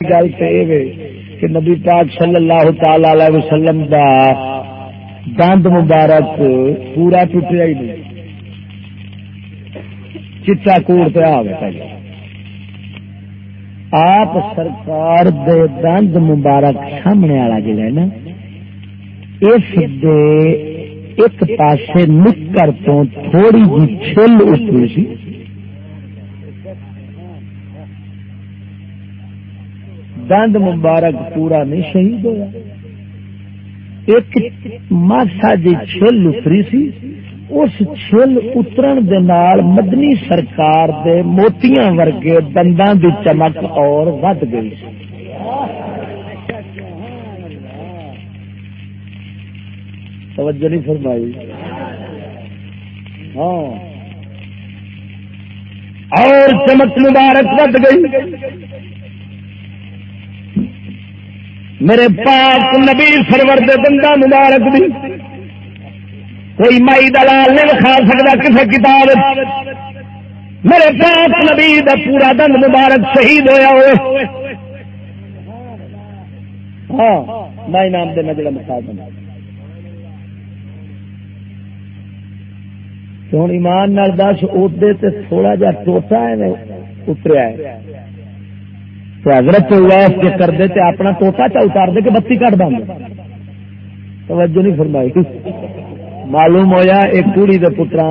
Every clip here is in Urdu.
گل تو یہ کہ نبی پاک صلی اللہ تعالی علیہ وسلم دا دند مبارک پورا ٹوٹیا ہی نہیں۔ چٹا کوڑ پہ آ گیا آپ سرکار دے دند مبارک سامنے والا جڑا ہے نا، اس دے ایک پاسے نکر تو تھوڑی جی چھل اتری سی۔ دند مبارک پورا نہیں شہید ہوا ایک ماسا جی چھل اتری سی، اس چھل اترن دے نال مدنی سرکار دے موتیاں ورگے دنداں دی چمک اور ود گئی۔ سی توجہ نہیں فرمائی۔ ہاں۔ اور چمک مبارک ود گئی۔ میرے پاک نبی سرور دے دندا مبارک بھی کوئی مائی دلال نہیں کھا سکتا کسی کتاب میرے پاک نبی دا پورا دن مبارک شہید ہویا ہوئے۔ ہاں میں نام دینا جڑا مثال بنا ہوں ایمان دس ادے تھوڑا جا ٹوٹا ہے اتریا ہے۔ تو حضرت اویس کے کر دے تے اپنا توتا چا اتار دے کہ بتی کٹ دیں توجہ نہیں فرمائی۔ معلوم ہویا ایک کڑی دے پترا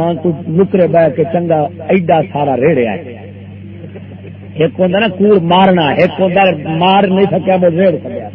نکرے بہ کے چنگا ایڈا سارا ریڑیا ایک ہوں نا کوڑ مارنا، ایک ہوں مار نہیں سکیا میں ریڑ سکیا۔